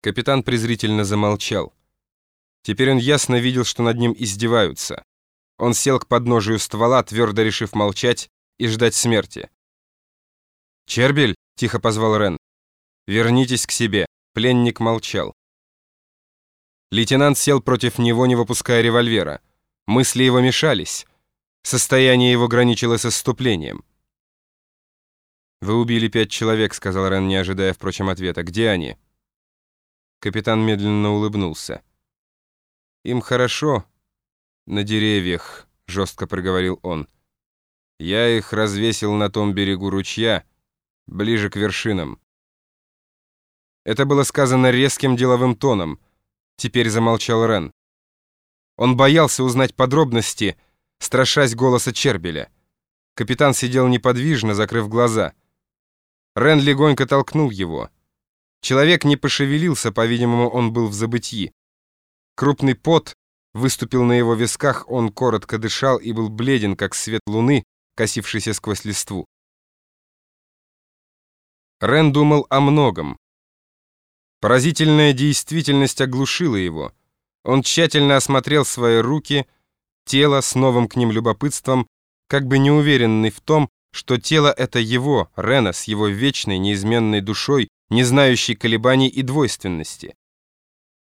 Капитан презрительно замолчал. Теперь он ясно видел, что над ним издеваются. Он сел к подножию ствола, твердо решив молчать и ждать смерти. «Чербель!» — тихо позвал Рен. «Вернитесь к себе!» Пленник молчал. Лейтенант сел против него, не выпуская револьвера. Мысли его мешались. Состояние его граничило с исступлением. «Вы убили пять человек», — сказал Рен, не ожидая, впрочем, ответа. «Где они?» Капитан медленно улыбнулся. «Им хорошо. На деревьях», — жестко проговорил он. «Я их развесил на том берегу ручья, ближе к вершинам». Это было сказано резким деловым тоном. Теперь замолчал Рен. Он боялся узнать подробности, страшась голоса Чербеля. Капитан сидел неподвижно, закрыв глаза. Рен легонько толкнул его. Человек не пошевелился, по-видимому, он был в забытии. Крупный пот выступил на его висках, он коротко дышал и был бледен, как свет луны, косившийся сквозь листву. Рен думал о многом. Поразительная действительность оглушила его. Он тщательно осмотрел свои руки, тело с новым к ним любопытством, как бы неуверенный в том, что тело это его, Рена, с его вечной, неизменной душой, не знающий колебаний и двойственности.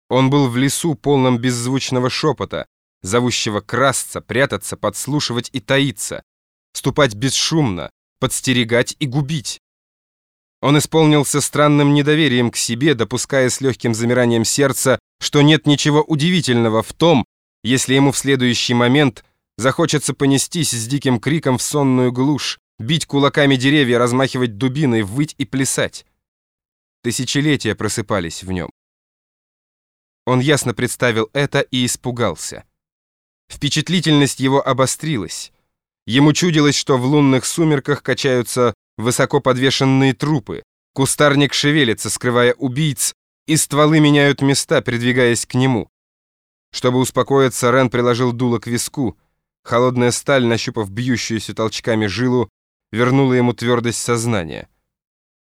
Он был в лесу, полном беззвучного шепота, зовущего красться, прятаться, подслушивать и таиться, ступать бесшумно, подстерегать и губить. Он исполнился странным недоверием к себе, допуская с легким замиранием сердца, что нет ничего удивительного в том, если ему в следующий момент захочется понестись с диким криком в сонную глушь, бить кулаками деревья, размахивать дубиной, выть и плясать. Тысячелетия просыпались в нем. Он ясно представил это и испугался. Впечатлительность его обострилась. Ему чудилось, что в лунных сумерках качаются высоко подвешенные трупы, кустарник шевелится, скрывая убийц, и стволы меняют места, придвигаясь к нему. Чтобы успокоиться, Рен приложил дуло к виску. Холодная сталь, нащупав бьющуюся толчками жилу, вернула ему твердость сознания.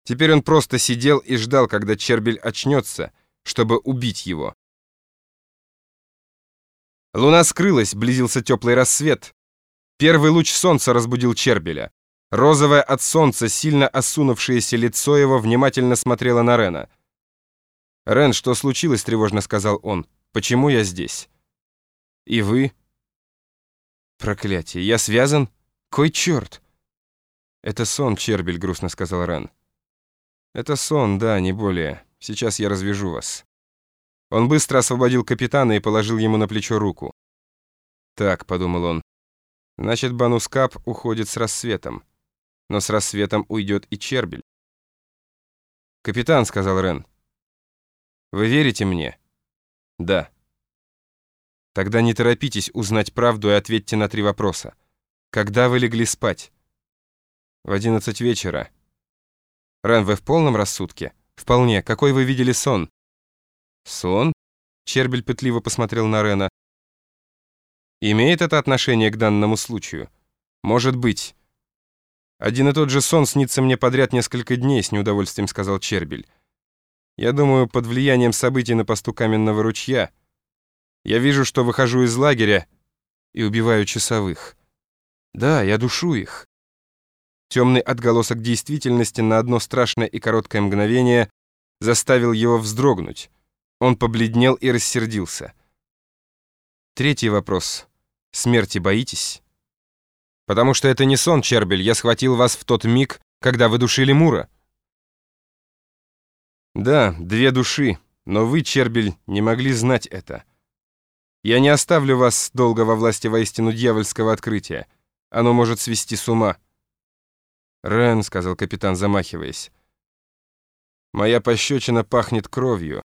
Теперь он просто сидел и ждал, когда Чербель очнется, чтобы убить его. Луна скрылась, близился теплый рассвет. Первый луч солнца разбудил Чербеля. Розовое от солнца, сильно осунувшееся лицо его внимательно смотрело на Рена. «Рен, что случилось?» — тревожно сказал он. «Почему я здесь?» «И вы?» «Проклятие! Я связан? Кой черт?» «Это сон, Чербель», — грустно сказал Рен. «Это сон, да, не более. Сейчас я развяжу вас». Он быстро освободил капитана и положил ему на плечо руку. «Так», — подумал он, — «значит, Банускап уходит с рассветом. Но с рассветом уйдет и Чербель». «Капитан», — сказал Рен, — «вы верите мне?» «Да». «Тогда не торопитесь узнать правду и ответьте на три вопроса. Когда вы легли спать?» «В одиннадцать вечера». Рен, вы в полном рассудке? Вполне. Какой вы видели сон? Сон? Чербель пытливо посмотрел на Рена. Имеет это отношение к данному случаю? Может быть. Один и тот же сон снится мне подряд несколько дней, с неудовольствием сказал Чербель. Я думаю, под влиянием событий на посту Каменного ручья. Я вижу, что выхожу из лагеря и убиваю часовых. Да, я душу их. Темный отголосок действительности на одно страшное и короткое мгновение заставил его вздрогнуть. Он побледнел и рассердился. Третий вопрос. Смерти боитесь? Потому что это не сон, Чербель. Я схватил вас в тот миг, когда вы душили Мура. Да, две души, но вы, Чербель, не могли знать это. Я не оставлю вас долго во власти воистину дьявольского открытия. Оно может свести с ума. «Рен», — сказал капитан, замахиваясь, — «моя пощечина пахнет кровью.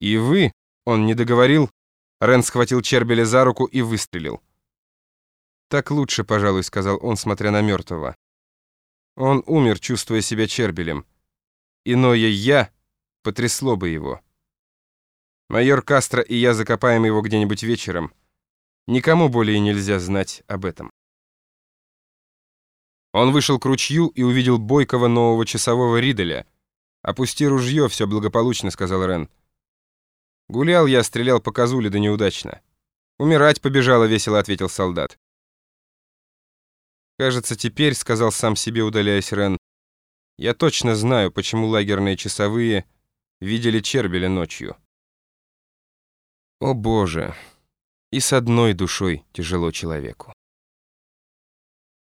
И вы...» — он не договорил. Рен схватил Чербеля за руку и выстрелил. «Так лучше, пожалуй», — сказал он, смотря на мертвого. Он умер, чувствуя себя Чербелем. Иное «я» потрясло бы его. Майор Кастро и я закопаем его где-нибудь вечером. Никому более нельзя знать об этом. Он вышел к ручью и увидел бойкого нового часового Риделя. «Опусти ружье, все благополучно», — сказал Рен. Гулял я, стрелял по козуле, да неудачно. Умирать побежала, весело ответил солдат. Кажется, теперь, сказал сам себе, удаляясь Рен, я точно знаю, почему лагерные часовые видели Чербеля ночью. О боже, и с одной душой тяжело человеку.